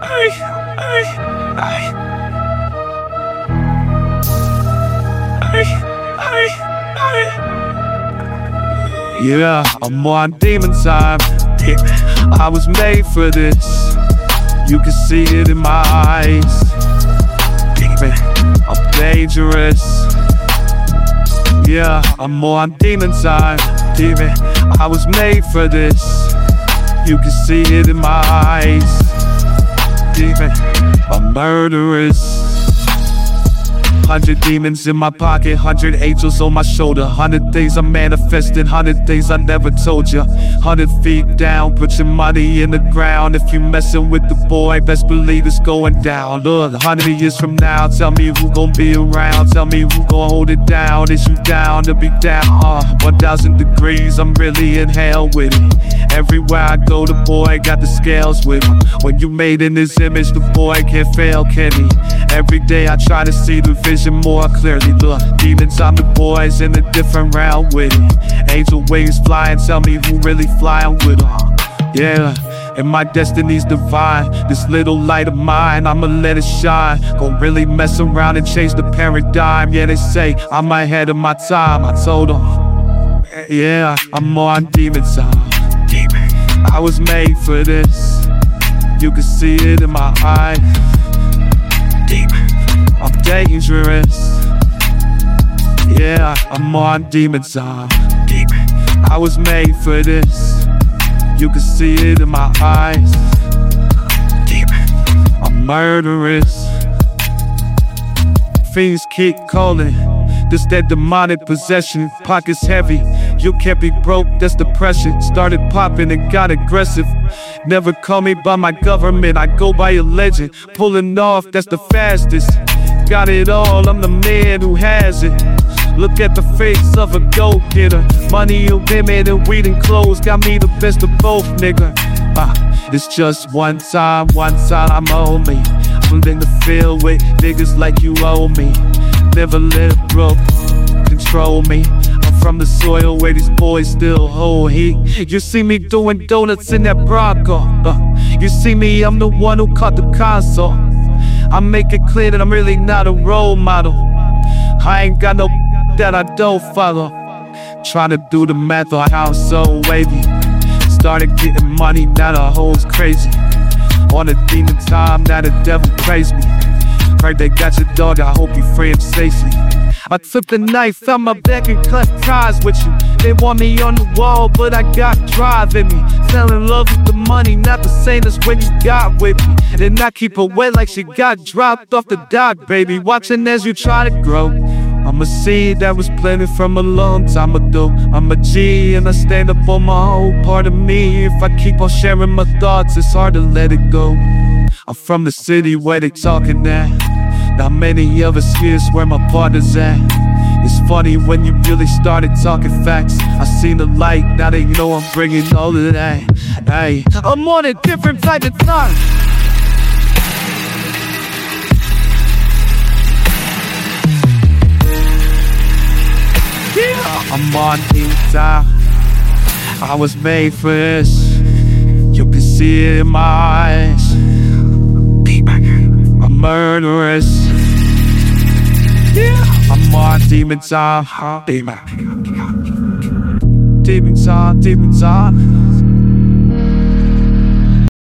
ay, ay, ay. Ay, ay, ay. Yeah, I'm more on demon time. I was made for this. You can see it in my eyes. Demon, I'm dangerous. Yeah, I'm more on demon time. Demon, I was made for this. You can see it in my eyes. Demon, I'm murderous. Hundred demons in my pocket, hundred angels on my shoulder. Hundred things I'm manifesting, hundred things I never told ya. Hundred feet down, put your money in the ground. If you messing with the boy, best believe it's going down. Look, hundred years from now, tell me who gon' be around. Tell me who gon' hold it down. Is you down to be down? Uh, 1000 degrees, I'm really in hell with it. Everywhere I go, the boy got the scales with him. When you made in his image, the boy can't fail, can he? Every day I try to see the vision more clearly. Look, demons, I'm the boys in a different round with it. Angel wings flying, tell me who really flying with them. Yeah. And my destiny's divine. This little light of mine, I'ma let it shine. Gon' really mess around and change the paradigm. Yeah, they say I'm ahead of my time. I told them, yeah, I'm on demon time. Demon. I was made for this. You can see it in my eyes. Demon. Dangerous. Yeah, I'm on demon time. I was made for this. You can see it in my eyes. I'm murderous. Fiends keep calling. This that demonic possession, pockets heavy. You can't be broke, that's depression. Started popping and got aggressive. Never call me by my government, I go by a legend. Pulling off, that's the fastest. Got it all, I'm the man who has it. Look at the face of a go getter. Money, women, and weed and clothes got me the best of both, nigga. Ah, it's just one time, one time I'm on me. I'm in the field with niggas like you owe me. Never let it broke control me. I'm from the soil where these boys still hold heat. You see me doing donuts in that Bronco. Uh, you see me, I'm the one who caught the console. I make it clear that I'm really not a role model. I ain't got no that I don't follow. Trying to do the math on how so wavy. Started getting money, now the hoes crazy. On a demon time, now the devil praise me. Heard they got your dog, I hope you free him safely. I took the knife out my back and cut ties with you. They want me on the wall, but I got drive in me. Fell in love with the money, not the same as when you got with me. Then I keep her wet like she got dropped off the dock, baby. Watching as you try to grow. I'm a seed that was planted from a long time ago. I'm a G and I stand up for my whole part of me. If I keep on sharing my thoughts, it's hard to let it go. I'm from the city where they talking that. Not many of us here's where my partner's at. It's funny when you really started talking facts. I seen the light, now they know I'm bringing all of that. Hey, I'm on a different type of time. Yeah, I'm on inside. I was made for this. You can see it in my eyes. I'm murderous. On demon time. Demon. Demon time, demon time.